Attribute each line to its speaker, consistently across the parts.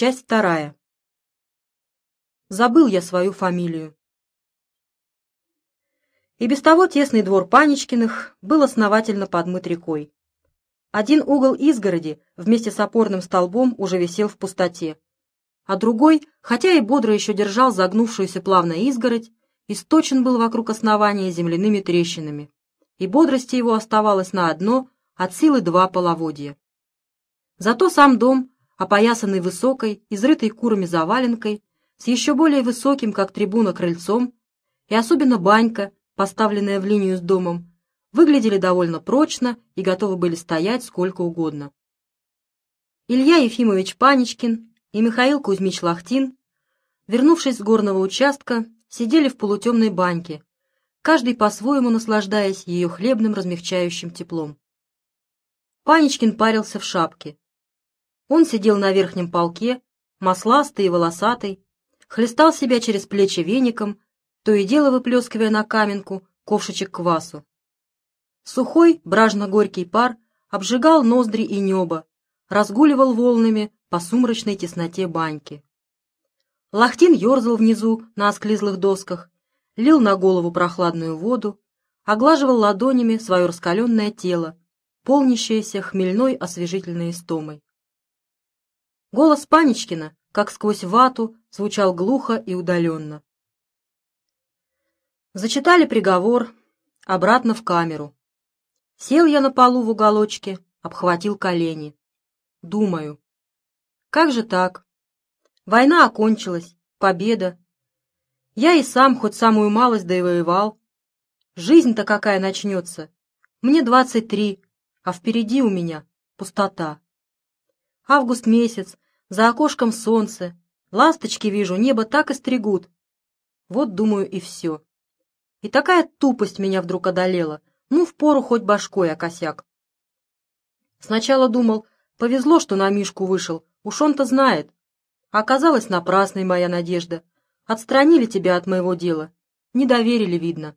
Speaker 1: Часть вторая. Забыл я свою фамилию. И без того тесный двор Паничкиных был основательно подмыт рекой. Один угол изгороди вместе с опорным столбом уже висел в пустоте, а другой, хотя и бодро еще держал загнувшуюся плавно изгородь, источен был вокруг основания земляными трещинами, и бодрости его оставалось на одно, от силы два половодья. Зато сам дом, опоясанный высокой, изрытой курами заваленкой, с еще более высоким, как трибуна, крыльцом, и особенно банька, поставленная в линию с домом, выглядели довольно прочно и готовы были стоять сколько угодно. Илья Ефимович Паничкин и Михаил Кузьмич Лахтин, вернувшись с горного участка, сидели в полутемной баньке, каждый по-своему наслаждаясь ее хлебным размягчающим теплом. Паничкин парился в шапке. Он сидел на верхнем полке, масластый и волосатый, хлестал себя через плечи веником, то и дело выплескивая на каменку ковшичек квасу. Сухой, бражно-горький пар обжигал ноздри и небо, разгуливал волнами по сумрачной тесноте баньки. Лахтин ерзал внизу на осклизлых досках, лил на голову прохладную воду, оглаживал ладонями свое раскаленное тело, полнящееся хмельной освежительной истомой. Голос Паничкина, как сквозь вату, звучал глухо и удаленно. Зачитали приговор, обратно в камеру. Сел я на полу в уголочке, обхватил колени. Думаю, как же так? Война окончилась, победа. Я и сам хоть самую малость да и воевал. Жизнь-то какая начнется. Мне двадцать три, а впереди у меня пустота. Август месяц, за окошком солнце, ласточки вижу, небо так и стригут. Вот, думаю, и все. И такая тупость меня вдруг одолела, ну, впору хоть башкой, а косяк. Сначала думал, повезло, что на Мишку вышел, уж он-то знает. А оказалась напрасной моя надежда. Отстранили тебя от моего дела. Не доверили, видно.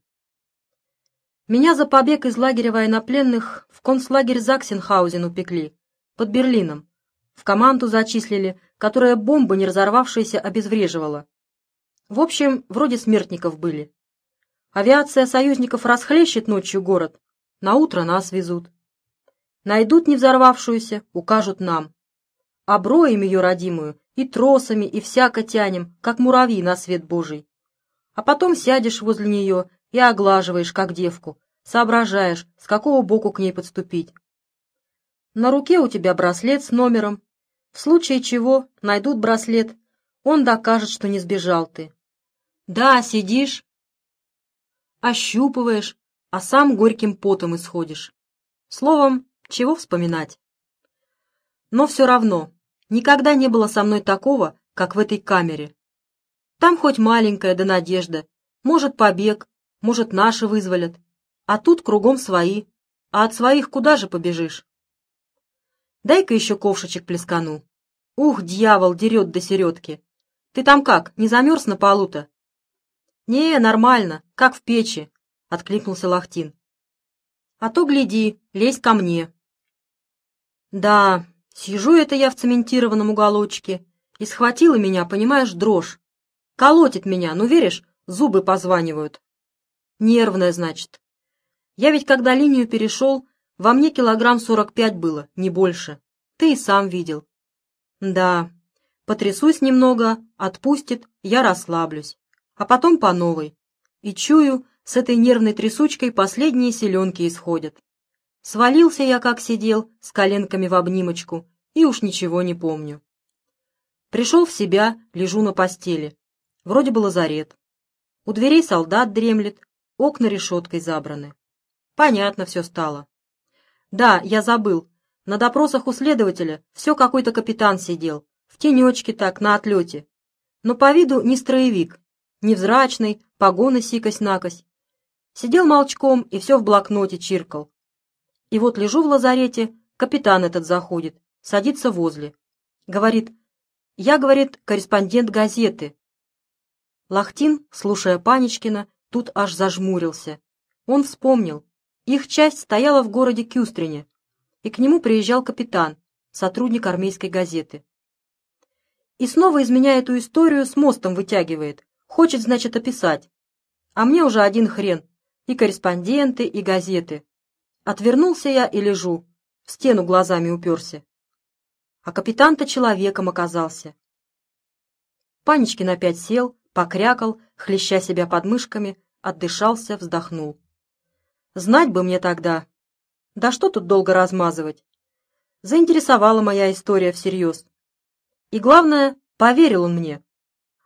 Speaker 1: Меня за побег из лагеря военнопленных в концлагерь Заксенхаузен упекли, под Берлином. В команду зачислили, которая бомба, не разорвавшаяся, обезвреживала. В общем, вроде смертников были. Авиация союзников расхлещет ночью город, на утро нас везут. Найдут не взорвавшуюся, укажут нам. Оброем ее родимую и тросами, и всяко тянем, как муравьи на свет Божий. А потом сядешь возле нее и оглаживаешь, как девку, соображаешь, с какого боку к ней подступить. На руке у тебя браслет с номером. В случае чего найдут браслет, он докажет, что не сбежал ты. Да, сидишь, ощупываешь, а сам горьким потом исходишь. Словом, чего вспоминать? Но все равно, никогда не было со мной такого, как в этой камере. Там хоть маленькая да надежда, может побег, может наши вызволят, а тут кругом свои, а от своих куда же побежишь? Дай-ка еще ковшичек плескану. Ух, дьявол, дерет до середки. Ты там как, не замерз на полу-то? «Не, нормально, как в печи», — откликнулся Лахтин. «А то, гляди, лезь ко мне». «Да, сижу это я в цементированном уголочке, и схватила меня, понимаешь, дрожь. Колотит меня, ну веришь, зубы позванивают. Нервная, значит. Я ведь когда линию перешел, во мне килограмм сорок пять было, не больше. Ты и сам видел. Да, потрясусь немного, отпустит, я расслаблюсь а потом по новой. И чую, с этой нервной трясучкой последние селенки исходят. Свалился я, как сидел, с коленками в обнимочку, и уж ничего не помню. Пришел в себя, лежу на постели. Вроде бы лазарет. У дверей солдат дремлет, окна решеткой забраны. Понятно все стало. Да, я забыл. На допросах у следователя все какой-то капитан сидел, в тенечке так, на отлете. Но по виду не строевик, невзрачный, погоны сикось-накось. Сидел молчком и все в блокноте чиркал. И вот лежу в лазарете, капитан этот заходит, садится возле. Говорит, я, говорит, корреспондент газеты. Лахтин, слушая Паничкина, тут аж зажмурился. Он вспомнил. Их часть стояла в городе Кюстрине, и к нему приезжал капитан, сотрудник армейской газеты. И снова из меня эту историю с мостом вытягивает. Хочет, значит, описать. А мне уже один хрен. И корреспонденты, и газеты. Отвернулся я и лежу. В стену глазами уперся. А капитан-то человеком оказался. Панечкин опять сел, покрякал, хлеща себя подмышками, отдышался, вздохнул. Знать бы мне тогда. Да что тут долго размазывать? Заинтересовала моя история всерьез. И главное, поверил он мне.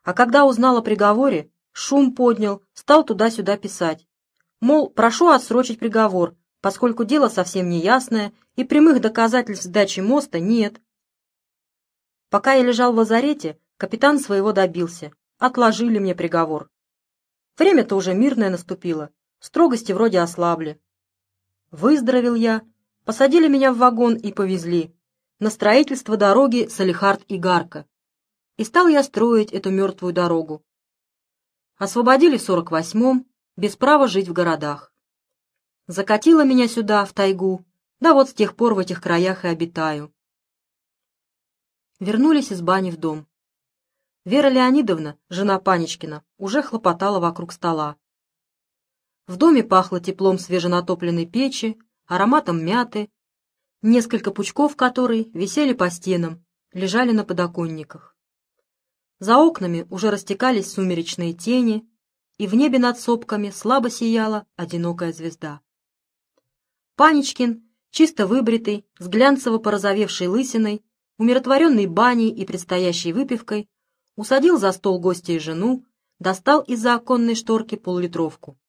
Speaker 1: А когда узнал о приговоре, шум поднял, стал туда-сюда писать. Мол, прошу отсрочить приговор, поскольку дело совсем неясное и прямых доказательств сдачи моста нет. Пока я лежал в лазарете, капитан своего добился. Отложили мне приговор. Время-то уже мирное наступило, строгости вроде ослабли. Выздоровел я, посадили меня в вагон и повезли на строительство дороги Салихард и Гарка. И стал я строить эту мертвую дорогу. Освободили в сорок восьмом, без права жить в городах. Закатило меня сюда, в тайгу, да вот с тех пор в этих краях и обитаю. Вернулись из бани в дом. Вера Леонидовна, жена Панечкина, уже хлопотала вокруг стола. В доме пахло теплом свеженатопленной печи, ароматом мяты, несколько пучков которой висели по стенам, лежали на подоконниках. За окнами уже растекались сумеречные тени, и в небе над сопками слабо сияла одинокая звезда. Панечкин, чисто выбритый, с глянцево порозовевшей лысиной, умиротворенный баней и предстоящей выпивкой, усадил за стол гостя и жену, достал из-за оконной шторки поллитровку.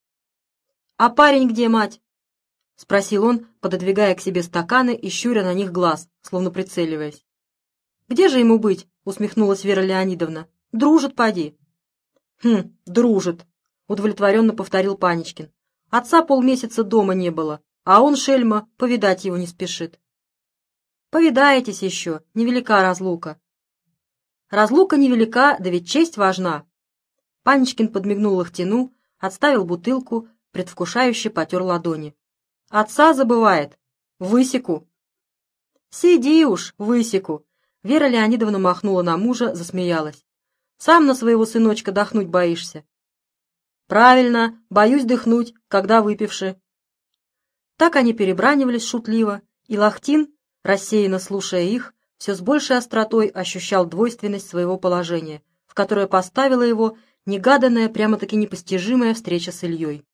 Speaker 1: «А парень где, мать?» — спросил он, пододвигая к себе стаканы и щуря на них глаз, словно прицеливаясь. «Где же ему быть?» — усмехнулась Вера Леонидовна. «Дружит, поди». «Хм, дружит», — удовлетворенно повторил Панечкин. «Отца полмесяца дома не было, а он, шельма, повидать его не спешит». «Повидаетесь еще, невелика разлука». «Разлука невелика, да ведь честь важна». Панечкин подмигнул Лохтину, отставил бутылку, предвкушающе потер ладони. Отца забывает. Высеку. Сиди уж, высеку. Вера Леонидовна махнула на мужа, засмеялась. Сам на своего сыночка дохнуть боишься. Правильно, боюсь дыхнуть, когда выпивши. Так они перебранивались шутливо, и Лахтин, рассеянно слушая их, все с большей остротой ощущал двойственность своего положения, в которое поставила его негаданная, прямо-таки непостижимая встреча с Ильей.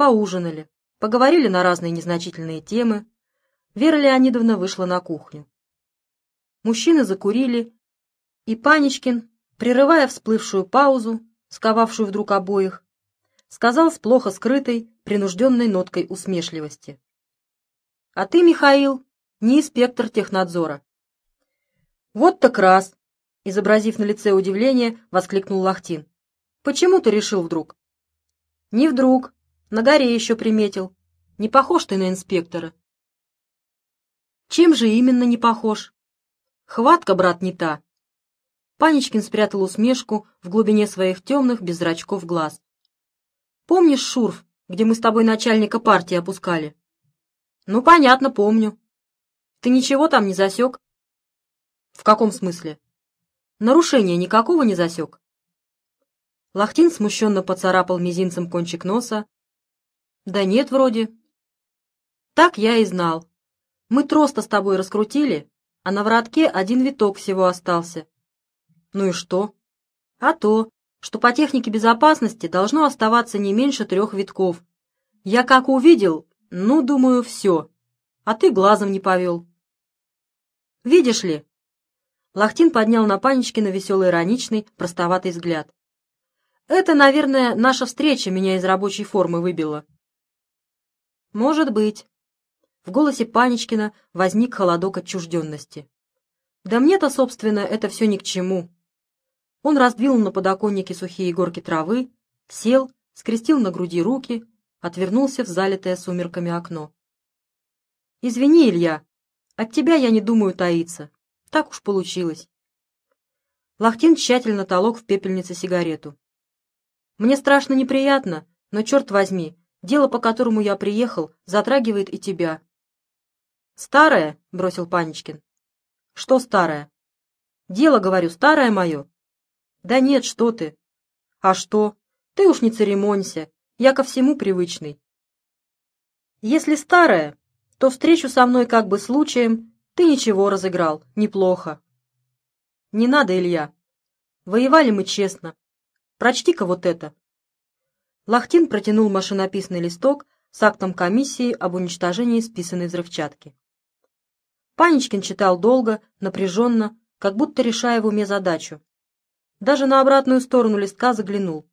Speaker 1: Поужинали. Поговорили на разные незначительные темы. Вера Леонидовна вышла на кухню. Мужчины закурили, и Панечкин, прерывая всплывшую паузу, сковавшую вдруг обоих, сказал с плохо скрытой, принужденной ноткой усмешливости. «А ты, Михаил, не инспектор технадзора». «Вот так раз!» — изобразив на лице удивление, воскликнул Лахтин. «Почему ты решил вдруг?» «Не вдруг, на горе еще приметил. Не похож ты на инспектора. Чем же именно не похож? Хватка, брат, не та. Панечкин спрятал усмешку в глубине своих темных, без зрачков глаз. Помнишь шурф, где мы с тобой начальника партии опускали? Ну, понятно, помню. Ты ничего там не засек? В каком смысле? Нарушения никакого не засек? Лахтин смущенно поцарапал мизинцем кончик носа, да нет, вроде. Так я и знал. Мы трос-то с тобой раскрутили, а на воротке один виток всего остался. Ну и что? А то, что по технике безопасности должно оставаться не меньше трех витков. Я как увидел, ну, думаю, все. А ты глазом не повел. Видишь ли? Лахтин поднял на Панечкина веселый ироничный, простоватый взгляд. Это, наверное, наша встреча меня из рабочей формы выбила. «Может быть». В голосе Панечкина возник холодок отчужденности. «Да мне-то, собственно, это все ни к чему». Он раздвинул на подоконнике сухие горки травы, сел, скрестил на груди руки, отвернулся в залитое сумерками окно. «Извини, Илья, от тебя я не думаю таиться. Так уж получилось». Лахтин тщательно толок в пепельнице сигарету. «Мне страшно неприятно, но, черт возьми, Дело, по которому я приехал, затрагивает и тебя». «Старое?» — бросил Панечкин. «Что старое?» Дело, говорю, старое мое. Да нет, что ты. А что? Ты уж не церемонься, я ко всему привычный. Если старое, то встречу со мной как бы случаем ты ничего разыграл, неплохо. Не надо, Илья. Воевали мы честно. Прочти-ка вот это. Лахтин протянул машинописный листок с актом комиссии об уничтожении списанной взрывчатки. Паничкин читал долго, напряженно, как будто решая в уме задачу. Даже на обратную сторону листка заглянул.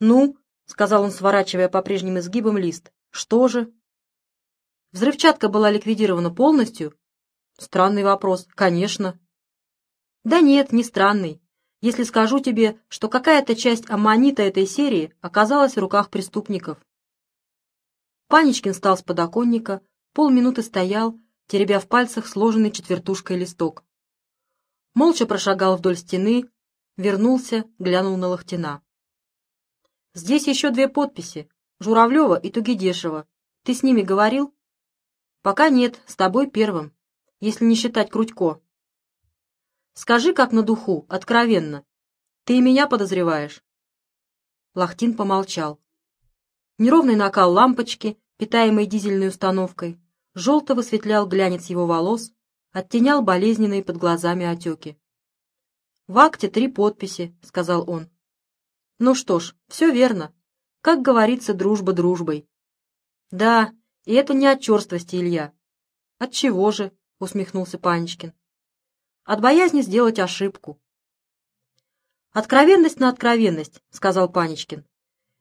Speaker 1: «Ну», — сказал он, сворачивая по прежним изгибам лист, — «что же?» Взрывчатка была ликвидирована полностью? Странный вопрос, конечно. Да нет, не странный, если скажу тебе, что какая-то часть аммонита этой серии оказалась в руках преступников. Паничкин встал с подоконника, полминуты стоял, теребя в пальцах сложенный четвертушкой листок. Молча прошагал вдоль стены, вернулся, глянул на Лохтина. «Здесь еще две подписи, Журавлева и Тугедешева. Ты с ними говорил?» «Пока нет, с тобой первым, если не считать Крутько». «Скажи, как на духу, откровенно. Ты и меня подозреваешь?» Лохтин помолчал. Неровный накал лампочки, питаемой дизельной установкой, желто высветлял глянец его волос, оттенял болезненные под глазами отеки. «В акте три подписи», — сказал он. «Ну что ж, все верно. Как говорится, дружба дружбой». «Да, и это не от черствости, Илья». «От чего же?» — усмехнулся Панечкин. «От боязни сделать ошибку». «Откровенность на откровенность», — сказал Панечкин.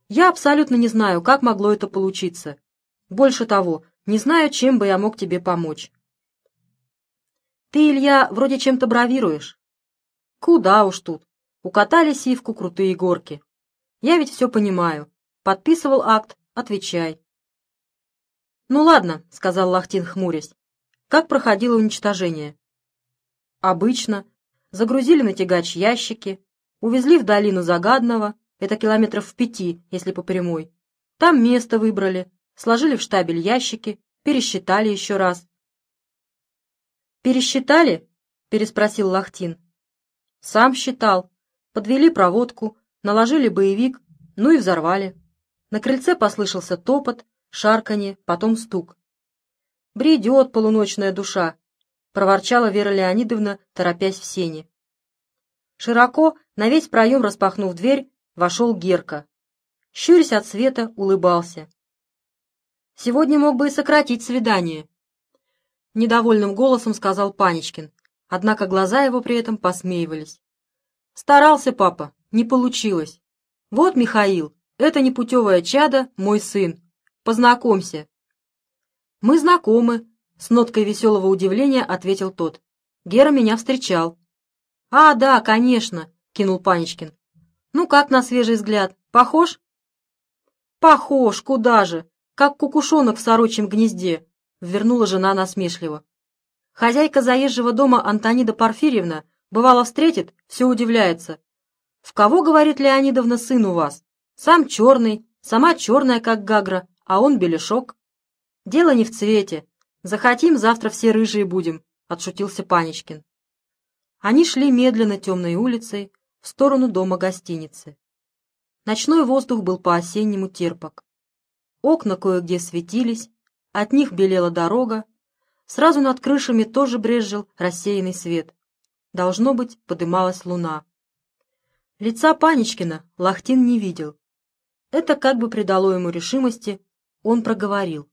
Speaker 1: Я абсолютно не знаю, как могло это получиться. Больше того, не знаю, чем бы я мог тебе помочь. Ты, Илья, вроде чем-то бравируешь. Куда уж тут. Укатали сивку крутые горки. Я ведь все понимаю. Подписывал акт, отвечай. Ну ладно, сказал Лахтин, хмурясь. Как проходило уничтожение? Обычно. Загрузили на тягач ящики, увезли в долину Загадного, это километров в пяти, если по прямой. Там место выбрали, сложили в штабель ящики, пересчитали еще раз. «Пересчитали?» — переспросил Лахтин. «Сам считал. Подвели проводку, наложили боевик, ну и взорвали. На крыльце послышался топот, шарканье, потом стук. «Бредет полуночная душа!» — проворчала Вера Леонидовна, торопясь в сене. Широко, на весь проем распахнув дверь, вошел Герка. Щурясь от света, улыбался. «Сегодня мог бы и сократить свидание», — недовольным голосом сказал Паничкин, однако глаза его при этом посмеивались. «Старался папа, не получилось. Вот, Михаил, это непутевое чадо, мой сын. Познакомься». «Мы знакомы», — с ноткой веселого удивления ответил тот. «Гера меня встречал». «А, да, конечно», — кинул Паничкин. Ну как на свежий взгляд, похож? Похож, куда же, как кукушонок в сорочьем гнезде, вернула жена насмешливо. Хозяйка заезжего дома Антонида Порфирьевна бывало встретит, все удивляется. В кого, говорит Леонидовна, сын у вас? Сам черный, сама черная, как гагра, а он белешок. Дело не в цвете. Захотим, завтра все рыжие будем, отшутился Паничкин. Они шли медленно темной улицей, в сторону дома гостиницы. Ночной воздух был по-осеннему терпок. Окна кое-где светились, от них белела дорога, сразу над крышами тоже брезжил рассеянный свет. Должно быть, подымалась луна. Лица Паничкина Лахтин не видел. Это как бы придало ему решимости, он проговорил.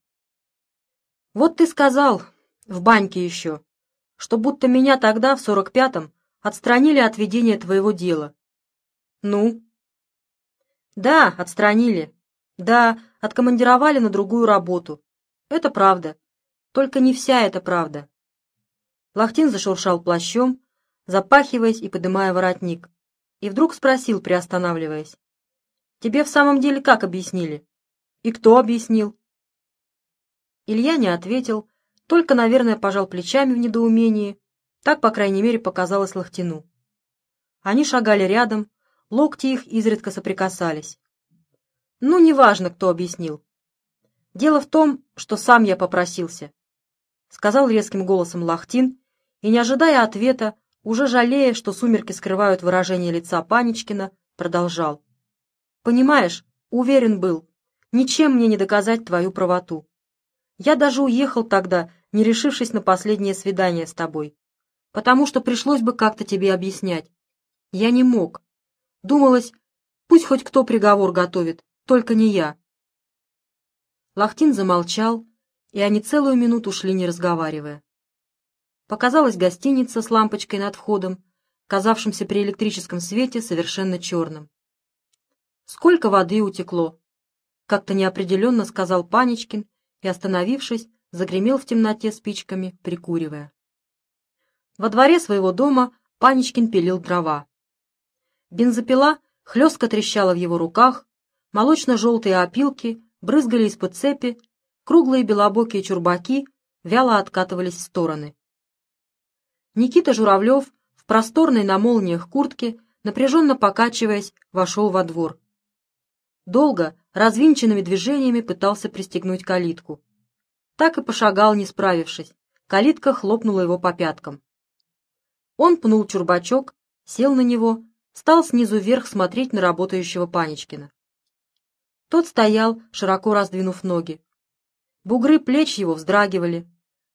Speaker 1: «Вот ты сказал, в баньке еще, что будто меня тогда, в сорок пятом, Отстранили от ведения твоего дела. Ну? Да, отстранили. Да, откомандировали на другую работу. Это правда. Только не вся эта правда. Лахтин зашуршал плащом, запахиваясь и подымая воротник, и вдруг спросил, приостанавливаясь. «Тебе в самом деле как объяснили?» «И кто объяснил?» Илья не ответил, только, наверное, пожал плечами в недоумении так, по крайней мере, показалось Лохтину. Они шагали рядом, локти их изредка соприкасались. Ну, неважно, кто объяснил. Дело в том, что сам я попросился, — сказал резким голосом Лахтин, и, не ожидая ответа, уже жалея, что сумерки скрывают выражение лица Паничкина, продолжал. «Понимаешь, уверен был, ничем мне не доказать твою правоту. Я даже уехал тогда, не решившись на последнее свидание с тобой, потому что пришлось бы как-то тебе объяснять. Я не мог. Думалось, пусть хоть кто приговор готовит, только не я». Лахтин замолчал, и они целую минуту шли, не разговаривая. Показалась гостиница с лампочкой над входом, казавшимся при электрическом свете совершенно черным. «Сколько воды утекло!» — как-то неопределенно сказал Паничкин и, остановившись, загремел в темноте спичками, прикуривая. Во дворе своего дома Паничкин пилил дрова. Бензопила хлестко трещала в его руках, молочно-желтые опилки брызгали из-под цепи, круглые белобокие чурбаки вяло откатывались в стороны. Никита Журавлев в просторной на молниях куртке, напряженно покачиваясь, вошел во двор. Долго, развинченными движениями пытался пристегнуть калитку. Так и пошагал, не справившись. Калитка хлопнула его по пяткам. Он пнул чурбачок, сел на него, стал снизу вверх смотреть на работающего Паничкина. Тот стоял, широко раздвинув ноги. Бугры плеч его вздрагивали,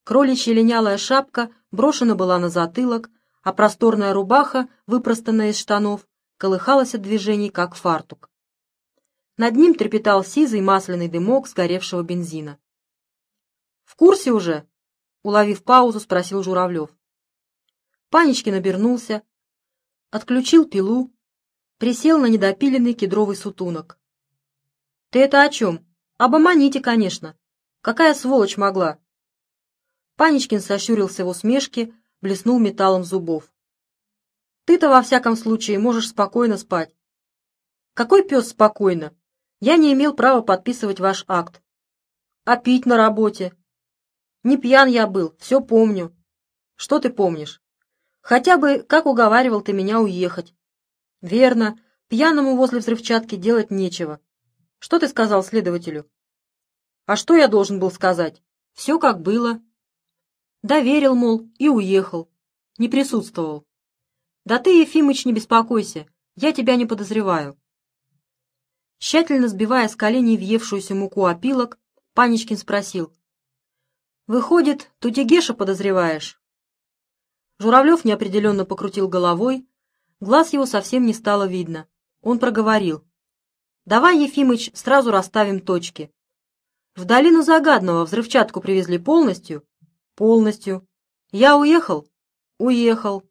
Speaker 1: Кроличья линялая шапка брошена была на затылок, а просторная рубаха, выпростанная из штанов, колыхалась от движений, как фартук. Над ним трепетал сизый масляный дымок сгоревшего бензина. «В курсе уже?» — уловив паузу, спросил Журавлев. Панечкин обернулся, отключил пилу, присел на недопиленный кедровый сутунок. «Ты это о чем? Об аммоните, конечно. Какая сволочь могла?» Паничкин сощурился в усмешке, блеснул металлом зубов. «Ты-то, во всяком случае, можешь спокойно спать». «Какой пес спокойно? Я не имел права подписывать ваш акт». «А пить на работе?» «Не пьян я был, все помню». «Что ты помнишь?» «Хотя бы, как уговаривал ты меня уехать». «Верно, пьяному возле взрывчатки делать нечего». «Что ты сказал следователю?» «А что я должен был сказать?» «Все как было». Доверил, мол, и уехал. Не присутствовал. Да ты, Ефимыч, не беспокойся, я тебя не подозреваю. Тщательно сбивая с коленей въевшуюся муку опилок, Паничкин спросил. «Выходит, Тутигеша подозреваешь?» Журавлев неопределенно покрутил головой, глаз его совсем не стало видно. Он проговорил. «Давай, Ефимыч, сразу расставим точки. В долину Загадного взрывчатку привезли полностью, Полностью. Я уехал? Уехал.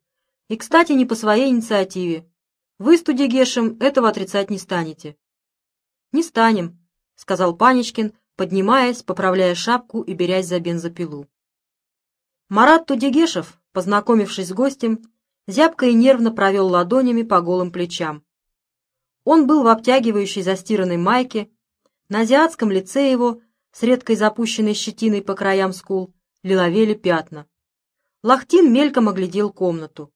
Speaker 1: И, кстати, не по своей инициативе. Вы, студигешем, этого отрицать не станете. Не станем, сказал Паничкин, поднимаясь, поправляя шапку и берясь за бензопилу. Марат Тудигешев, познакомившись с гостем, зябко и нервно провел ладонями по голым плечам. Он был в обтягивающей застиранной майке, на азиатском лице его, с редкой запущенной щетиной по краям скул, лиловели пятна. Лахтин мельком оглядел комнату.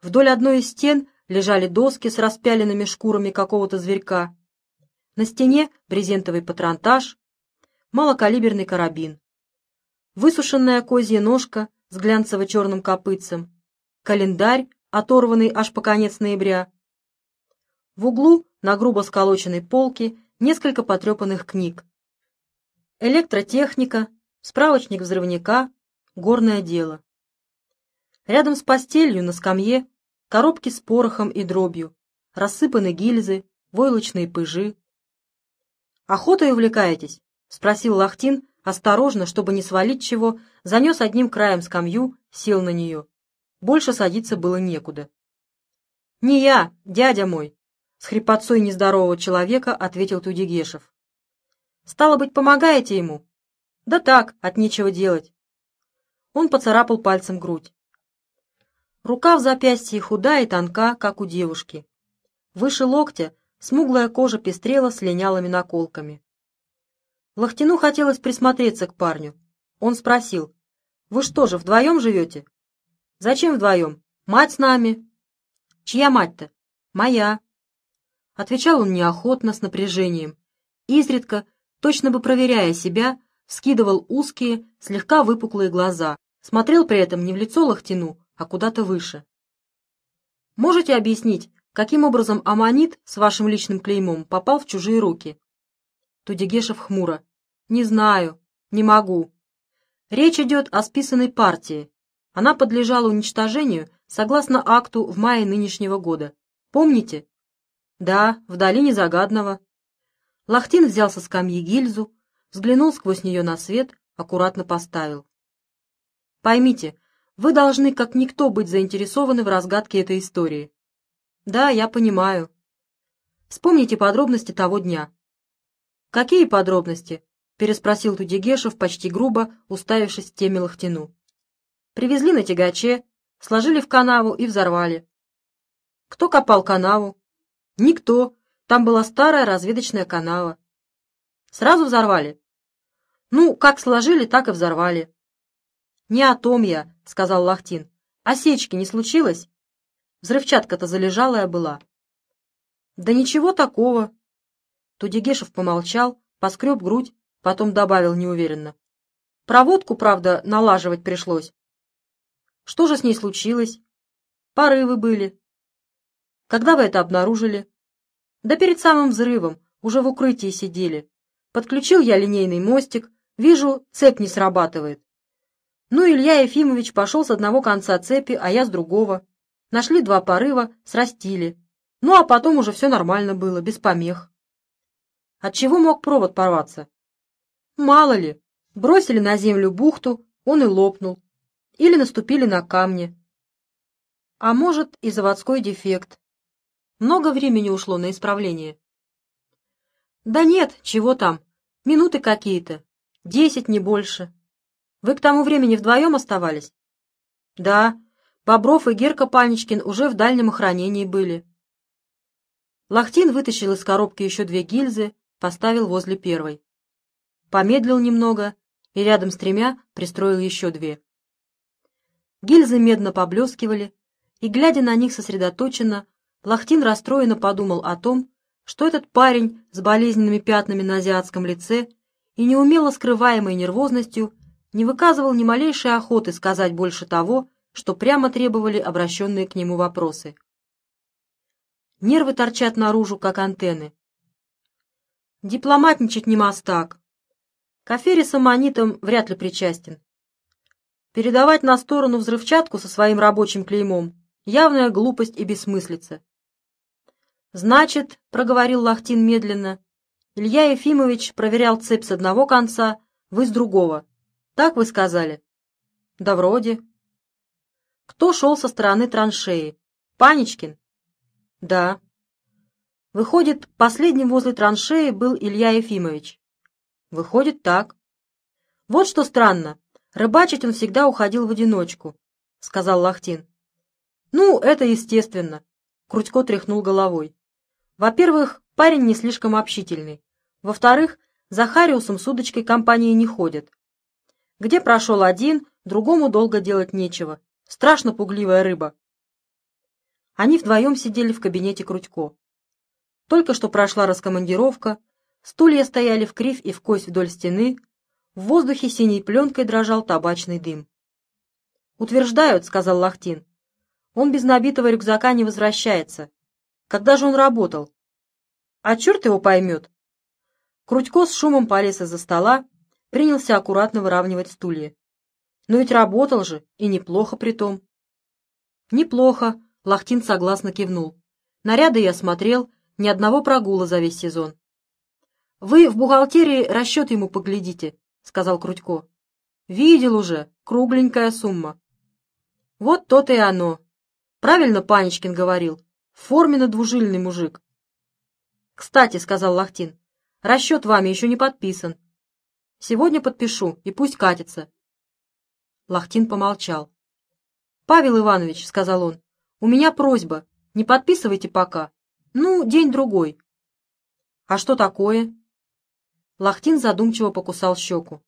Speaker 1: Вдоль одной из стен лежали доски с распяленными шкурами какого-то зверька. На стене брезентовый патронтаж, малокалиберный карабин. Высушенная козья ножка с глянцево-черным копытцем, календарь, оторванный аж по конец ноября. В углу на грубо сколоченной полке несколько потрепанных книг. Электротехника, справочник взрывника, горное дело. Рядом с постелью на скамье коробки с порохом и дробью, рассыпаны гильзы, войлочные пыжи. «Охотой увлекаетесь?» — спросил Лахтин, осторожно, чтобы не свалить чего, занес одним краем скамью, сел на нее. Больше садиться было некуда. «Не я, дядя мой», — с хрипотцой нездорового человека ответил Тудигешев. «Стало быть, помогаете ему?» Да так, от нечего делать. Он поцарапал пальцем грудь. Рука в запястье худая и тонка, как у девушки. Выше локтя смуглая кожа пестрела с линялыми наколками. Лохтину хотелось присмотреться к парню. Он спросил, «Вы что же, вдвоем живете?» «Зачем вдвоем? Мать с нами». «Чья мать-то?» «Моя». Отвечал он неохотно, с напряжением, изредка, точно бы проверяя себя, скидывал узкие, слегка выпуклые глаза, смотрел при этом не в лицо Лохтину, а куда-то выше. Можете объяснить, каким образом аммонит с вашим личным клеймом попал в чужие руки? Тудигешев хмуро. Не знаю, не могу. Речь идет о списанной партии. Она подлежала уничтожению согласно акту в мае нынешнего года. Помните? Да, в долине Загадного. Лахтин взял со скамьи гильзу, взглянул сквозь нее на свет, аккуратно поставил. Поймите, вы должны как никто быть заинтересованы в разгадке этой истории. Да, я понимаю. Вспомните подробности того дня. Какие подробности? Переспросил Тудигешев почти грубо, уставившись в теме Лахтину. Привезли на тягаче, сложили в канаву и взорвали. Кто копал канаву? Никто. Там была старая разведочная канава. Сразу взорвали? Ну, как сложили, так и взорвали. Не о том я, сказал Лахтин. Осечки не случилось? Взрывчатка-то залежалая была. Да ничего такого. Тудигешев помолчал, поскреб грудь, потом добавил неуверенно. Проводку, правда, налаживать пришлось. Что же с ней случилось? Порывы были. Когда вы это обнаружили? Да перед самым взрывом, уже в укрытии сидели. Подключил я линейный мостик, вижу, цепь не срабатывает. Ну, Илья Ефимович пошел с одного конца цепи, а я с другого. Нашли два порыва, срастили. Ну, а потом уже все нормально было, без помех. От чего мог провод порваться? Мало ли. Бросили на землю бухту, он и лопнул. Или наступили на камни. А может, и заводской дефект. Много времени ушло на исправление. Да нет, чего там. Минуты какие-то. Десять, не больше. Вы к тому времени вдвоем оставались? Да, Бобров и Герка Паничкин уже в дальнем охранении были. Лахтин вытащил из коробки еще две гильзы, поставил возле первой. Помедлил немного и рядом с тремя пристроил еще две. Гильзы медно поблескивали, и, глядя на них сосредоточенно, Лахтин расстроенно подумал о том, что этот парень с болезненными пятнами на азиатском лице и неумело скрываемой нервозностью не выказывал ни малейшей охоты сказать больше того, что прямо требовали обращенные к нему вопросы. Нервы торчат наружу, как антенны. Дипломатничать не мастак. К афере с аммонитом вряд ли причастен. Передавать на сторону взрывчатку со своим рабочим клеймом — явная глупость и бессмыслица. «Значит, — проговорил Лахтин медленно, — Илья Ефимович проверял цепь с одного конца, вы с другого. Так вы сказали? Да вроде. Кто шел со стороны траншеи? Паничкин? Да. Выходит, последним возле траншеи был Илья Ефимович. Выходит, так. Вот что странно. Рыбачить он всегда уходил в одиночку, сказал Лахтин. Ну, это естественно. Крутько тряхнул головой. Во-первых, парень не слишком общительный. Во-вторых, за Хариусом с удочкой компании не ходят. Где прошел один, другому долго делать нечего. Страшно пугливая рыба. Они вдвоем сидели в кабинете Крутько. Только что прошла раскомандировка, стулья стояли в кривь и в кость вдоль стены, в воздухе синей пленкой дрожал табачный дым. «Утверждают», — сказал Лахтин, — «он без набитого рюкзака не возвращается. Когда же он работал?» «А черт его поймет!» Крутько с шумом полез из-за стола, принялся аккуратно выравнивать стулья. Но ведь работал же, и неплохо при том. Неплохо, Лахтин согласно кивнул. Наряды я смотрел, ни одного прогула за весь сезон. Вы в бухгалтерии расчет ему поглядите, сказал Крутько. Видел уже, кругленькая сумма. Вот то-то и оно. Правильно Паничкин говорил. Форменно двужильный мужик. Кстати, сказал Лахтин, расчет вами еще не подписан. Сегодня подпишу, и пусть катится. Лахтин помолчал. «Павел Иванович», — сказал он, — «у меня просьба, не подписывайте пока. Ну, день-другой». «А что такое?» Лахтин задумчиво покусал щеку.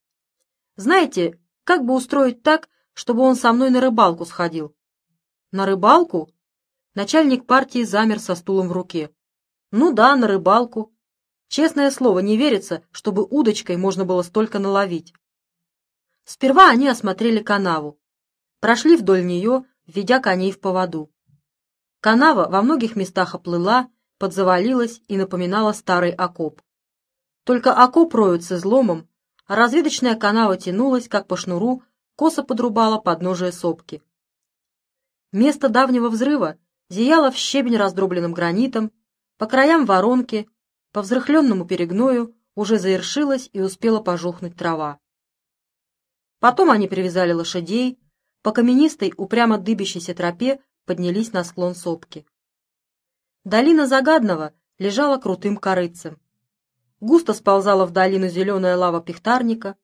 Speaker 1: «Знаете, как бы устроить так, чтобы он со мной на рыбалку сходил?» «На рыбалку?» Начальник партии замер со стулом в руке. «Ну да, на рыбалку. Честное слово, не верится, чтобы удочкой можно было столько наловить. Сперва они осмотрели канаву, прошли вдоль нее, введя коней в поводу. Канава во многих местах оплыла, подзавалилась и напоминала старый окоп. Только окоп роют с изломом, а разведочная канава тянулась, как по шнуру, косо подрубала подножие сопки. Место давнего взрыва зияло в щебень раздробленным гранитом, по краям воронки, по взрыхленному перегною уже заершилась и успела пожухнуть трава. Потом они привязали лошадей, по каменистой, упрямо дыбящейся тропе поднялись на склон сопки. Долина Загадного лежала крутым корыцем. Густо сползала в долину зеленая лава пихтарника.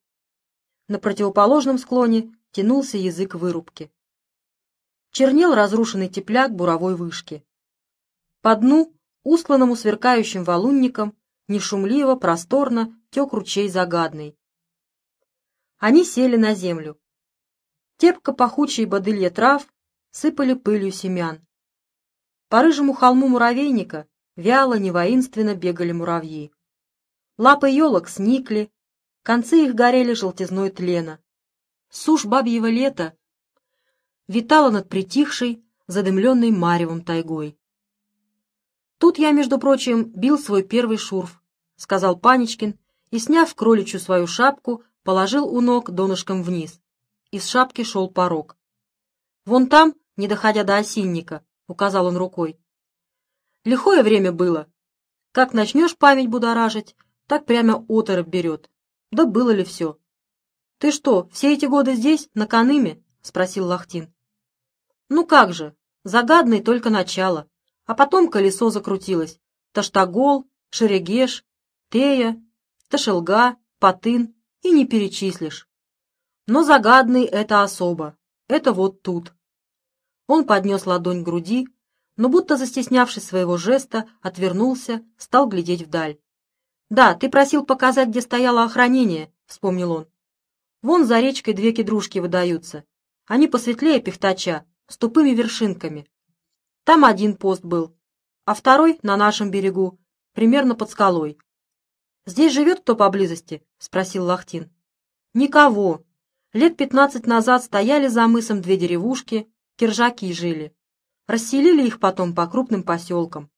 Speaker 1: На противоположном склоне тянулся язык вырубки. Чернел разрушенный тепляк буровой вышки. По дну, устланному сверкающим валунником, нешумливо, просторно тек ручей загадный. Они сели на землю. Тепко пахучие бодылья трав сыпали пылью семян. По рыжему холму муравейника вяло, невоинственно бегали муравьи. Лапы елок сникли, концы их горели желтизной тлена. Сушь бабьего лета витала над притихшей, задымленной маревом тайгой. «Тут я, между прочим, бил свой первый шурф», — сказал Паничкин, и, сняв кроличью свою шапку, положил у ног донышком вниз. Из шапки шел порог. «Вон там, не доходя до осинника», — указал он рукой. «Лихое время было. Как начнешь память будоражить, так прямо оторопь берет. Да было ли все?» «Ты что, все эти годы здесь, на Каныме?» — спросил Лахтин. «Ну как же, загадный только начало, а потом колесо закрутилось. Таштагол, Шерегеш, Тея, Ташелга, Патын и не перечислишь. Но загадный это особо. Это вот тут. Он поднес ладонь к груди, но будто застеснявшись своего жеста, отвернулся, стал глядеть вдаль. «Да, ты просил показать, где стояло охранение», — вспомнил он. «Вон за речкой две кедрушки выдаются. Они посветлее пихтача, с тупыми вершинками. Там один пост был, а второй на нашем берегу, примерно под скалой. «Здесь живет кто поблизости?» — спросил Лахтин. «Никого. Лет пятнадцать назад стояли за мысом две деревушки, киржаки жили. Расселили их потом по крупным поселкам.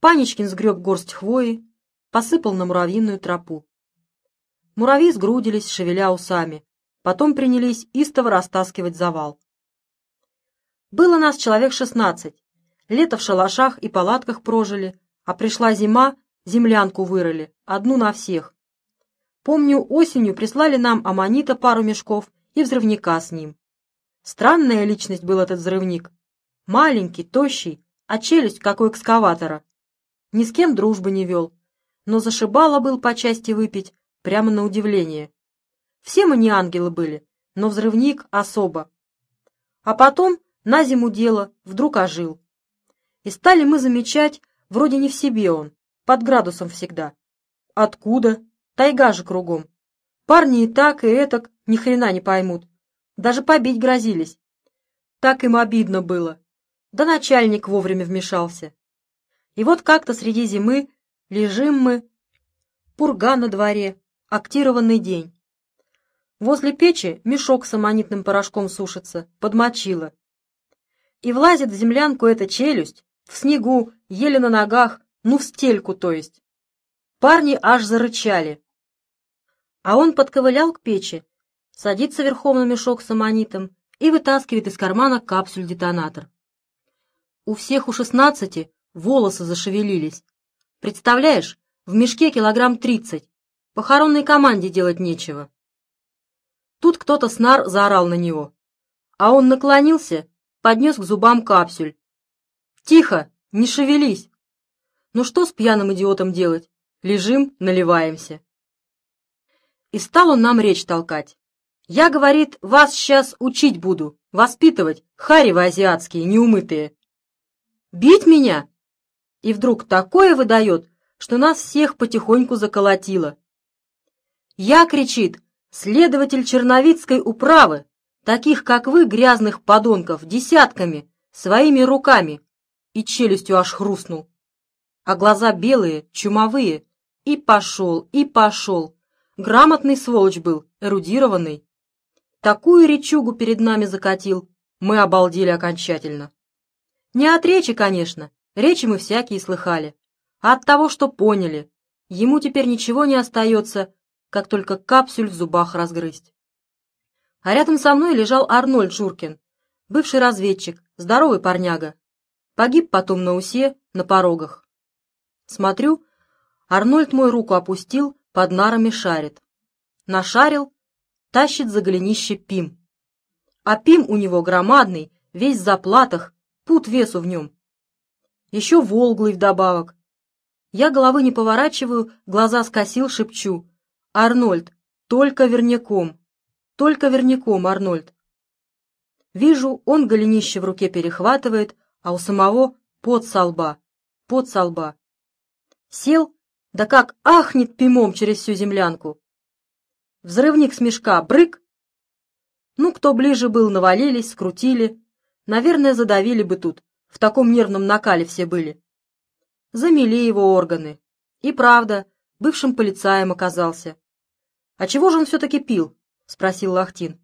Speaker 1: Паничкин сгреб горсть хвои, посыпал на муравьиную тропу. Муравьи сгрудились, шевеля усами, потом принялись истово растаскивать завал. Было нас человек шестнадцать. Лето в шалашах и палатках прожили, а пришла зима, землянку вырыли, одну на всех. Помню, осенью прислали нам аммонита пару мешков и взрывника с ним. Странная личность был этот взрывник. Маленький, тощий, а челюсть, как у экскаватора. Ни с кем дружбы не вел, но зашибало был по части выпить, прямо на удивление. Все мы не ангелы были, но взрывник особо. А потом на зиму дело вдруг ожил. И стали мы замечать, вроде не в себе он, под градусом всегда. Откуда? Тайга же кругом. Парни и так, и этак ни хрена не поймут. Даже побить грозились. Так им обидно было. Да начальник вовремя вмешался. И вот как-то среди зимы лежим мы, пурга на дворе, актированный день. Возле печи мешок с аммонитным порошком сушится, подмочила. И влазит в землянку эта челюсть, в снегу, еле на ногах, ну в стельку, то есть. Парни аж зарычали. А он подковылял к печи, садится верхом на мешок с аммонитом и вытаскивает из кармана капсюль-детонатор. У всех у шестнадцати волосы зашевелились. Представляешь, в мешке килограмм тридцать. Похоронной команде делать нечего. Тут кто-то снар заорал на него. А он наклонился, поднес к зубам капсюль. «Тихо! Не шевелись!» «Ну что с пьяным идиотом делать? Лежим, наливаемся. И стал он нам речь толкать. Я, говорит, вас сейчас учить буду, воспитывать, хари вы азиатские, неумытые. Бить меня? И вдруг такое выдает, что нас всех потихоньку заколотило. Я, кричит, следователь Черновицкой управы, таких, как вы, грязных подонков, десятками, своими руками, и челюстью аж хрустнул. А глаза белые, чумовые, и пошел, и пошел. Грамотный сволочь был, эрудированный. Такую речугу перед нами закатил, мы обалдели окончательно. Не от речи, конечно, речи мы всякие слыхали, а от того, что поняли. Ему теперь ничего не остается, как только капсюль в зубах разгрызть. А рядом со мной лежал Арнольд Журкин, бывший разведчик, здоровый парняга. Погиб потом на усе, на порогах. Смотрю, Арнольд мой руку опустил, под нарами шарит. Нашарил, тащит за голенище Пим. А Пим у него громадный, весь в заплатах, пут весу в нем. Еще волглый вдобавок. Я головы не поворачиваю, глаза скосил, шепчу. «Арнольд, только верняком, только верняком, Арнольд». Вижу, он голенище в руке перехватывает, а у самого пот со лба, пот со лба. Сел, да как ахнет пимом через всю землянку. Взрывник с мешка, брык. Ну, кто ближе был, навалились, скрутили. Наверное, задавили бы тут, в таком нервном накале все были. Замели его органы. И правда, бывшим полицаем оказался. «А чего же он все-таки пил?» — спросил Лахтин.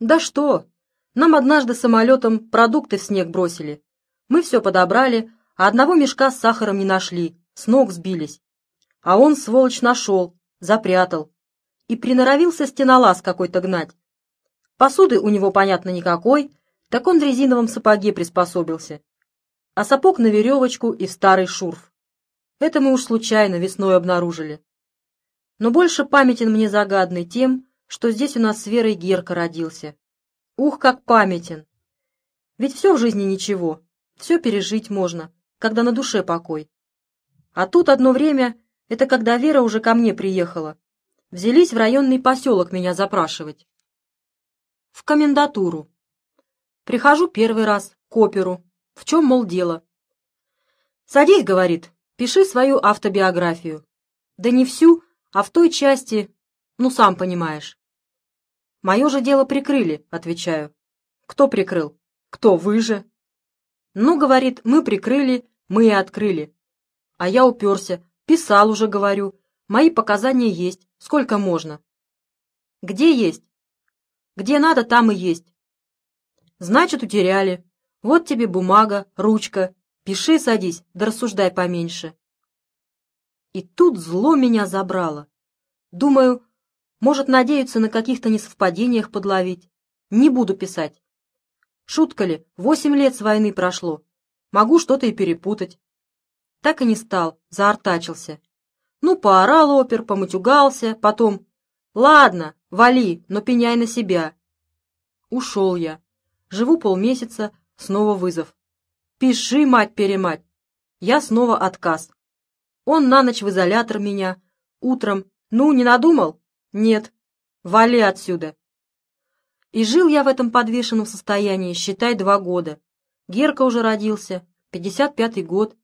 Speaker 1: «Да что, нам однажды самолетом продукты в снег бросили. Мы все подобрали, а одного мешка с сахаром не нашли, с ног сбились. А он, сволочь, нашел, запрятал. И приноровился стенолаз какой-то гнать. Посуды у него, понятно, никакой, так он в резиновом сапоге приспособился. А сапог на веревочку и старый шурф. Это мы уж случайно весной обнаружили. Но больше памятен мне загадный тем, что здесь у нас с Верой Герка родился. Ух, как памятен! Ведь все в жизни ничего, все пережить можно, когда на душе покой. А тут одно время, это когда Вера уже ко мне приехала, взялись в районный поселок меня запрашивать. В комендатуру. Прихожу первый раз, к оперу. В чем, мол, дело? «Садись», — говорит, — «пиши свою автобиографию. Да не всю, а в той части, ну, сам понимаешь». «Мое же дело прикрыли», — отвечаю. «Кто прикрыл? Кто, вы же?» «Ну, — говорит, — мы прикрыли, мы и открыли». А я уперся, писал уже, говорю. Мои показания есть, сколько можно. «Где есть?» «Где надо, там и есть». «Значит, утеряли. Вот тебе бумага, ручка. Пиши, садись, да рассуждай поменьше». И тут зло меня забрало. Думаю, может, надеются на каких-то несовпадениях подловить. Не буду писать. Шутка ли, восемь лет с войны прошло. Могу что-то и перепутать. Так и не стал, заортачился. Ну, поорал опер, помутюгался, потом... Ладно, вали, но пеняй на себя. Ушел я. Живу полмесяца, снова вызов. Пиши, мать-перемать. Я снова отказ. Он на ночь в изолятор меня. Утром. Ну, не надумал? Нет. Вали отсюда. И жил я в этом подвешенном состоянии, считай, два года. Герка уже родился, пятьдесят пятый год.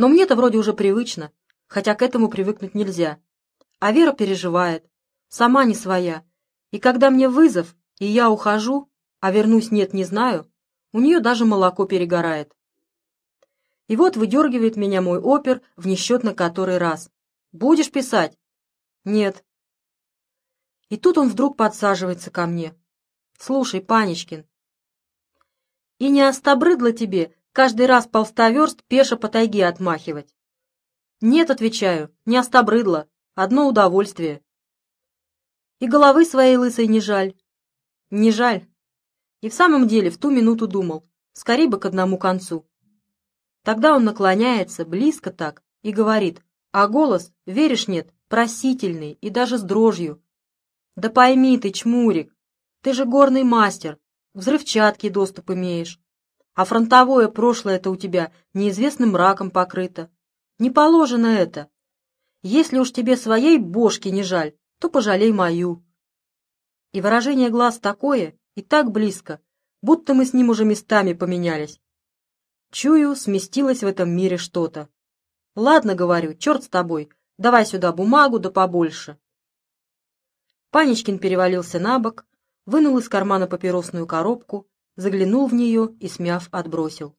Speaker 1: Но мне-то вроде уже привычно, хотя к этому привыкнуть нельзя. А Вера переживает, сама не своя. И когда мне вызов, и я ухожу, а вернусь нет, не знаю, у нее даже молоко перегорает. И вот выдергивает меня мой опер в несчетно который раз. «Будешь писать?» «Нет». И тут он вдруг подсаживается ко мне. «Слушай, Панечкин, и не остобрыдло тебе каждый раз полста верст пеше по тайге отмахивать?» «Нет», — отвечаю, — «не остобрыдло, одно удовольствие». «И головы своей лысой не жаль?» «Не жаль». И в самом деле в ту минуту думал, скорей бы к одному концу. Тогда он наклоняется, близко так, и говорит, а голос, веришь нет, просительный и даже с дрожью. Да пойми ты, чмурик, ты же горный мастер, к взрывчатке доступ имеешь. А фронтовое прошлое-то у тебя неизвестным мраком покрыто. Не положено это. Если уж тебе своей бошки не жаль, то пожалей мою. И выражение глаз такое, и так близко, будто мы с ним уже местами поменялись. Чую, сместилось в этом мире что-то. Ладно, говорю, черт с тобой, Давай сюда бумагу, да побольше. Панечкин перевалился на бок, вынул из кармана папиросную коробку, заглянул в нее и, смяв, отбросил.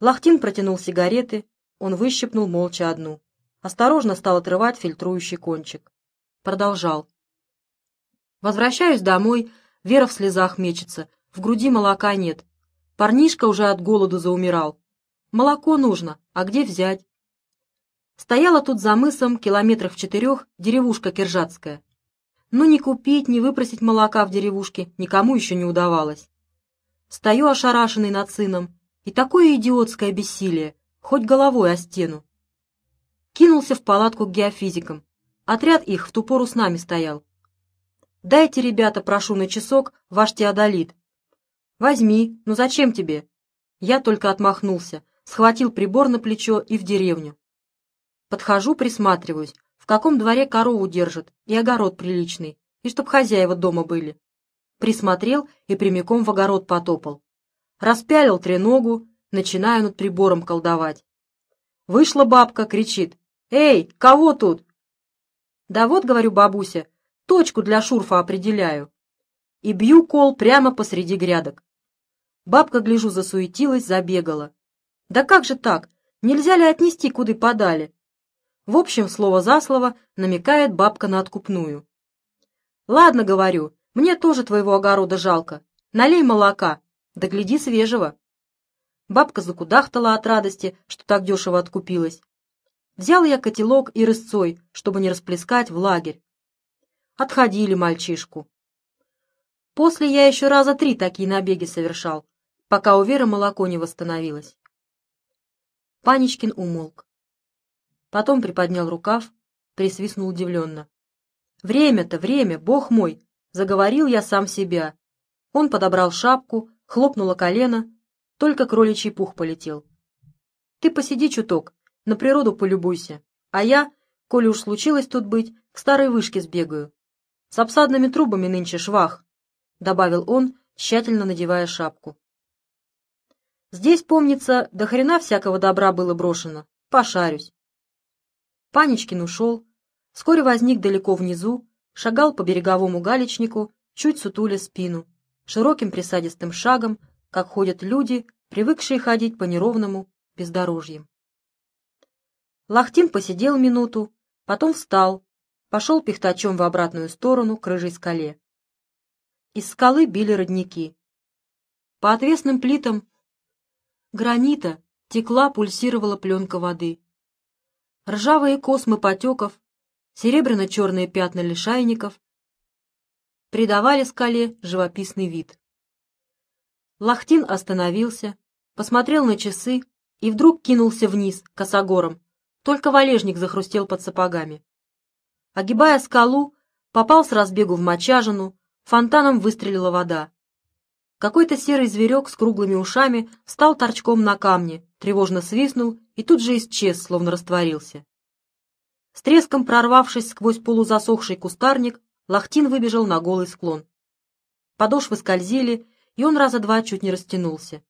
Speaker 1: Лахтин протянул сигареты, он выщипнул молча одну. Осторожно стал отрывать фильтрующий кончик. Продолжал. Возвращаюсь домой, Вера в слезах мечется, в груди молока нет. Парнишка уже от голоду заумирал. Молоко нужно, а где взять? Стояла тут за мысом километрах в четырех деревушка Киржатская. Но ни купить, ни выпросить молока в деревушке никому еще не удавалось. Стою ошарашенный над сыном, и такое идиотское бессилие, хоть головой о стену. Кинулся в палатку к геофизикам. Отряд их в ту пору с нами стоял. «Дайте, ребята, прошу на часок, ваш теодолит». «Возьми, ну зачем тебе?» Я только отмахнулся, схватил прибор на плечо и в деревню. Подхожу, присматриваюсь, в каком дворе корову держат, и огород приличный, и чтоб хозяева дома были. Присмотрел и прямиком в огород потопал. Распялил треногу, начинаю над прибором колдовать. Вышла бабка, кричит. «Эй, кого тут?» «Да вот, — говорю бабуся, — точку для шурфа определяю». И бью кол прямо посреди грядок. Бабка, гляжу, засуетилась, забегала. «Да как же так? Нельзя ли отнести куда подали?» В общем, слово за слово намекает бабка на откупную. «Ладно, — говорю, — мне тоже твоего огорода жалко. Налей молока, да гляди свежего». Бабка закудахтала от радости, что так дешево откупилась. Взял я котелок и рысцой, чтобы не расплескать в лагерь. Отходили мальчишку. После я еще раза три такие набеги совершал, пока у Веры молоко не восстановилось. Паничкин умолк. Потом приподнял рукав, присвистнул удивленно. «Время-то, время, бог мой!» — заговорил я сам себя. Он подобрал шапку, хлопнуло колено, только кроличий пух полетел. «Ты посиди чуток, на природу полюбуйся, а я, коли уж случилось тут быть, к старой вышке сбегаю. С обсадными трубами нынче швах», — добавил он, тщательно надевая шапку. «Здесь, помнится, до хрена всякого добра было брошено. Пошарюсь». Паничкин ушел, вскоре возник далеко внизу, шагал по береговому галечнику, чуть сутуля спину, широким присадистым шагом, как ходят люди, привыкшие ходить по неровному бездорожьям. Лахтин посидел минуту, потом встал, пошел пихтачом в обратную сторону к рыжей скале. Из скалы били родники. По отвесным плитам гранита текла, пульсировала пленка воды. Ржавые космы потеков, серебряно-черные пятна лишайников придавали скале живописный вид. Лахтин остановился, посмотрел на часы и вдруг кинулся вниз, косогором. Только валежник захрустел под сапогами. Огибая скалу, попал с разбегу в мочажину, фонтаном выстрелила вода. Какой-то серый зверек с круглыми ушами стал торчком на камне, тревожно свистнул и тут же исчез, словно растворился. С треском прорвавшись сквозь полузасохший кустарник, Лахтин выбежал на голый склон. Подошвы скользили, и он раза два чуть не растянулся.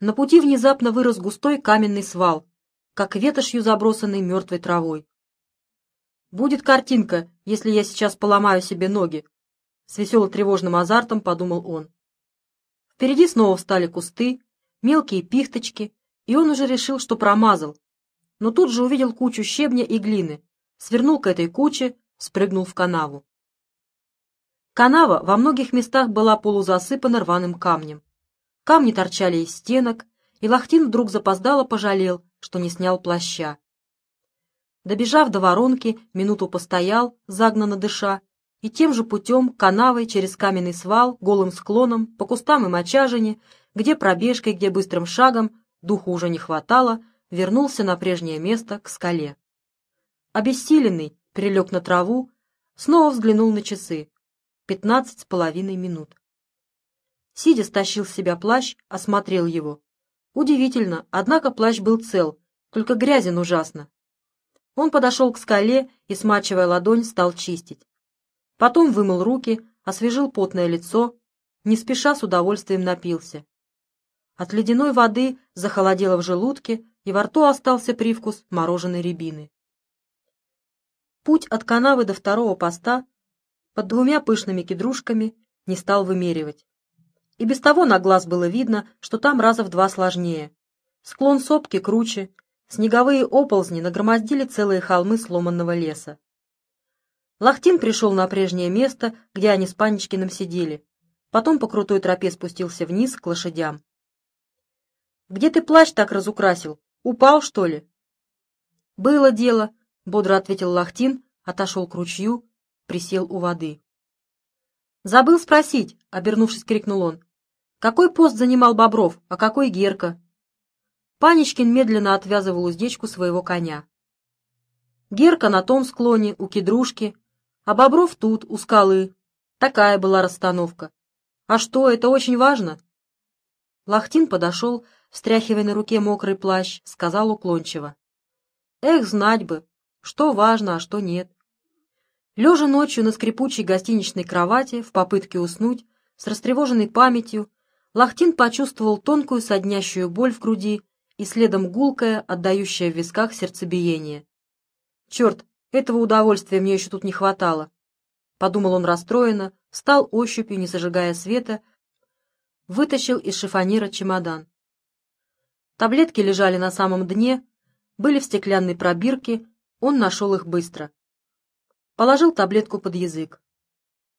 Speaker 1: На пути внезапно вырос густой каменный свал, как ветошью забросанный мертвой травой. «Будет картинка, если я сейчас поломаю себе ноги», — с весело-тревожным азартом подумал он. Впереди снова встали кусты, мелкие пихточки, и он уже решил, что промазал. Но тут же увидел кучу щебня и глины, свернул к этой куче, спрыгнул в канаву. Канава во многих местах была полузасыпана рваным камнем. Камни торчали из стенок, и Лахтин вдруг запоздало пожалел, что не снял плаща. Добежав до воронки, минуту постоял, загнанно дыша, и тем же путем, канавой, через каменный свал, голым склоном, по кустам и мочажине, где пробежкой, где быстрым шагом, духу уже не хватало, вернулся на прежнее место, к скале. Обессиленный, прилег на траву, снова взглянул на часы. Пятнадцать с половиной минут. Сидя стащил с себя плащ, осмотрел его. Удивительно, однако плащ был цел, только грязен ужасно. Он подошел к скале и, смачивая ладонь, стал чистить. Потом вымыл руки, освежил потное лицо, не спеша с удовольствием напился. От ледяной воды захолодело в желудке, и во рту остался привкус мороженой рябины. Путь от канавы до второго поста под двумя пышными кедрушками не стал вымеривать. И без того на глаз было видно, что там раза в два сложнее. Склон сопки круче, снеговые оползни нагромоздили целые холмы сломанного леса. Лахтин пришел на прежнее место, где они с Панечкиным сидели. Потом по крутой тропе спустился вниз к лошадям. Где ты плащ так разукрасил? Упал, что ли?» «Было дело», — бодро ответил Лахтин, отошел к ручью, присел у воды. «Забыл спросить», — обернувшись, крикнул он. «Какой пост занимал Бобров, а какой Герка?» Паничкин медленно отвязывал уздечку своего коня. Герка на том склоне, у кедрушки, а Бобров тут, у скалы. Такая была расстановка. А что, это очень важно? Лахтин подошел, встряхивая на руке мокрый плащ, сказал уклончиво. Эх, знать бы, что важно, а что нет. Лежа ночью на скрипучей гостиничной кровати, в попытке уснуть, с растревоженной памятью, Лахтин почувствовал тонкую соднящую боль в груди и следом гулкое, отдающее в висках сердцебиение. «Черт, этого удовольствия мне еще тут не хватало!» Подумал он расстроенно, встал ощупью, не зажигая света, вытащил из шифонера чемодан. Таблетки лежали на самом дне, были в стеклянной пробирке, он нашел их быстро. Положил таблетку под язык.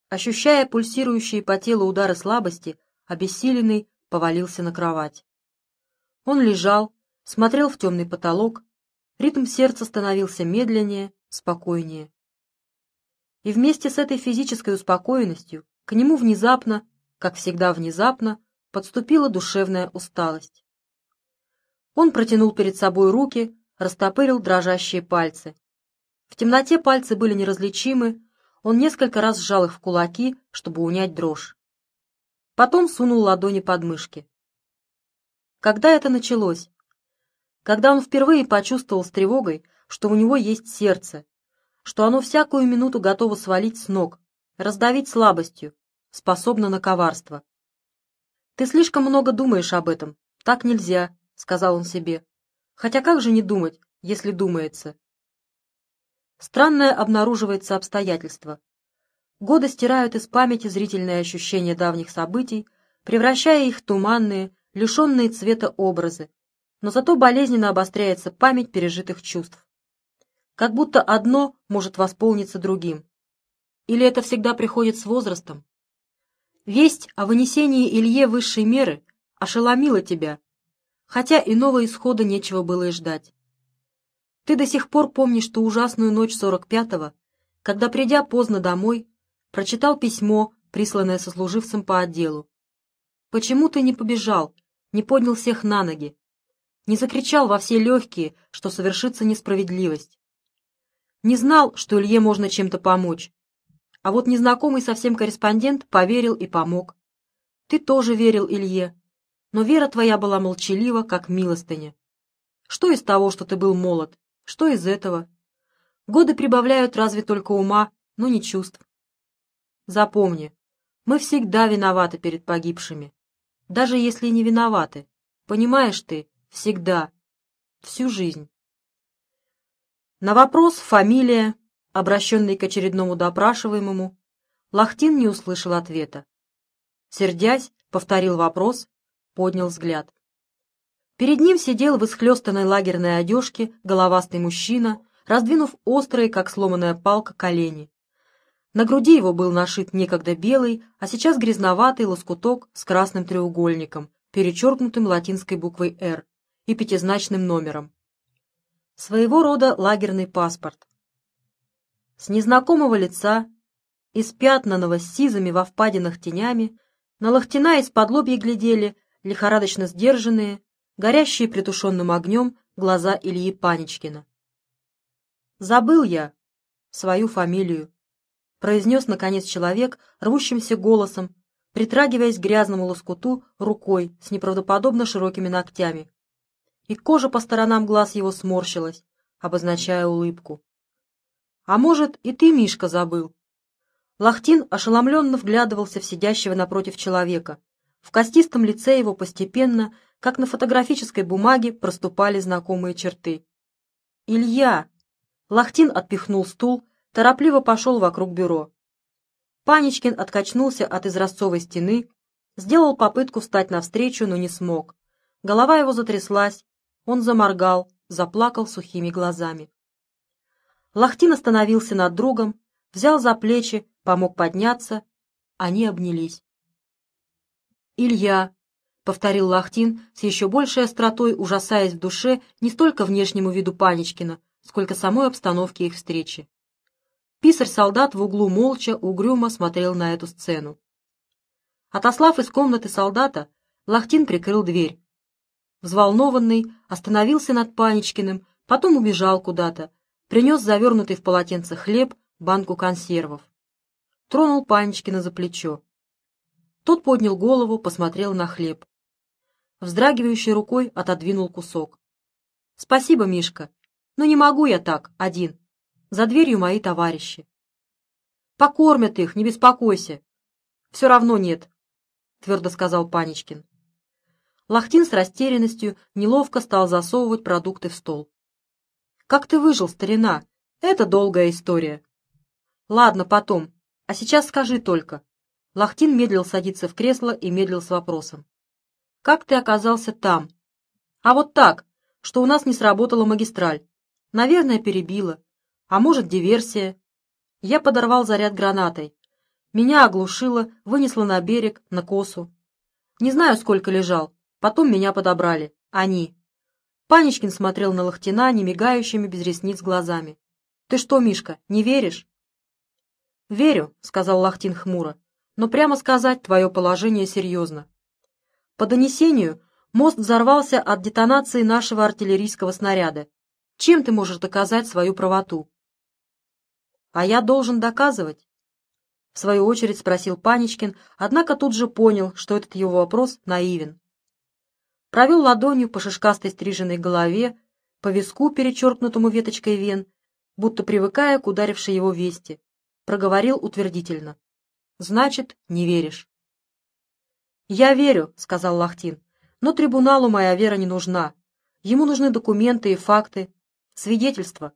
Speaker 1: Ощущая пульсирующие по телу удары слабости, обессиленный повалился на кровать. Он лежал, смотрел в темный потолок, ритм сердца становился медленнее, спокойнее. И вместе с этой физической успокоенностью к нему внезапно, как всегда внезапно, подступила душевная усталость. Он протянул перед собой руки, растопырил дрожащие пальцы. В темноте пальцы были неразличимы, он несколько раз сжал их в кулаки, чтобы унять дрожь. Потом сунул ладони под мышки. Когда это началось? Когда он впервые почувствовал с тревогой, что у него есть сердце, что оно всякую минуту готово свалить с ног, раздавить слабостью, способно на коварство. «Ты слишком много думаешь об этом. Так нельзя», — сказал он себе. «Хотя как же не думать, если думается?» Странное обнаруживается обстоятельство. Годы стирают из памяти зрительные ощущения давних событий, превращая их в туманные, лишенные цвета образы, но зато болезненно обостряется память пережитых чувств. Как будто одно может восполниться другим. Или это всегда приходит с возрастом? Весть о вынесении Илье высшей меры ошеломила тебя, хотя иного исхода нечего было и ждать. Ты до сих пор помнишь ту ужасную ночь сорок пятого, когда, придя поздно домой, прочитал письмо, присланное сослуживцем по отделу. Почему ты не побежал, не поднял всех на ноги, не закричал во все легкие, что совершится несправедливость? Не знал, что Илье можно чем-то помочь. А вот незнакомый совсем корреспондент поверил и помог. Ты тоже верил Илье, но вера твоя была молчалива, как милостыня. Что из того, что ты был молод? Что из этого? Годы прибавляют разве только ума, но не чувств. Запомни, мы всегда виноваты перед погибшими. Даже если не виноваты. Понимаешь ты, всегда. Всю жизнь. На вопрос «фамилия», обращенный к очередному допрашиваемому, Лахтин не услышал ответа. Сердясь, повторил вопрос, поднял взгляд. Перед ним сидел в исхлестанной лагерной одежке головастый мужчина, раздвинув острые, как сломанная палка, колени. На груди его был нашит некогда белый, а сейчас грязноватый лоскуток с красным треугольником, перечеркнутым латинской буквой «Р» и пятизначным номером. Своего рода лагерный паспорт. С незнакомого лица, испятнанного сизыми во впадинах тенями, на Лохтина из-под лобья глядели лихорадочно сдержанные, горящие притушенным огнем глаза Ильи Паничкина. «Забыл я свою фамилию», — произнес, наконец, человек рвущимся голосом, притрагиваясь к грязному лоскуту рукой с неправдоподобно широкими ногтями. И кожа по сторонам глаз его сморщилась, обозначая улыбку. «А может, и ты, Мишка, забыл?» Лахтин ошеломленно вглядывался в сидящего напротив человека. В костистом лице его постепенно как на фотографической бумаге проступали знакомые черты. «Илья!» Лахтин отпихнул стул, торопливо пошел вокруг бюро. Паничкин откачнулся от изразцовой стены, сделал попытку встать навстречу, но не смог. Голова его затряслась, он заморгал, заплакал сухими глазами. Лахтин остановился над другом, взял за плечи, помог подняться, они обнялись. «Илья!» повторил Лахтин с еще большей остротой, ужасаясь в душе не столько внешнему виду Паничкина, сколько самой обстановке их встречи. Писарь-солдат в углу молча, угрюмо смотрел на эту сцену. Отослав из комнаты солдата, Лахтин прикрыл дверь. Взволнованный, остановился над Паничкиным, потом убежал куда-то, принес завернутый в полотенце хлеб, банку консервов. Тронул Паничкина за плечо. Тот поднял голову, посмотрел на хлеб вздрагивающей рукой отодвинул кусок. «Спасибо, Мишка, но не могу я так, один. За дверью мои товарищи». «Покормят их, не беспокойся». «Все равно нет», — твердо сказал Паничкин. Лахтин с растерянностью неловко стал засовывать продукты в стол. «Как ты выжил, старина? Это долгая история». «Ладно, потом. А сейчас скажи только». Лахтин медлил садиться в кресло и медлил с вопросом. Как ты оказался там? А вот так, что у нас не сработала магистраль. Наверное, перебила. А может, диверсия. Я подорвал заряд гранатой. Меня оглушило, вынесло на берег, на косу. Не знаю, сколько лежал. Потом меня подобрали. Они. Паничкин смотрел на Лохтина немигающими без ресниц глазами. «Ты что, Мишка, не веришь?» «Верю», — сказал Лахтин хмуро, — «но прямо сказать, твое положение серьезно. По донесению, мост взорвался от детонации нашего артиллерийского снаряда. Чем ты можешь доказать свою правоту? А я должен доказывать? В свою очередь спросил Паничкин, однако тут же понял, что этот его вопрос наивен. Провел ладонью по шишкастой стриженной голове, по виску, перечеркнутому веточкой вен, будто привыкая к ударившей его вести, проговорил утвердительно. «Значит, не веришь». «Я верю», — сказал Лахтин, — «но трибуналу моя вера не нужна. Ему нужны документы и факты, свидетельства,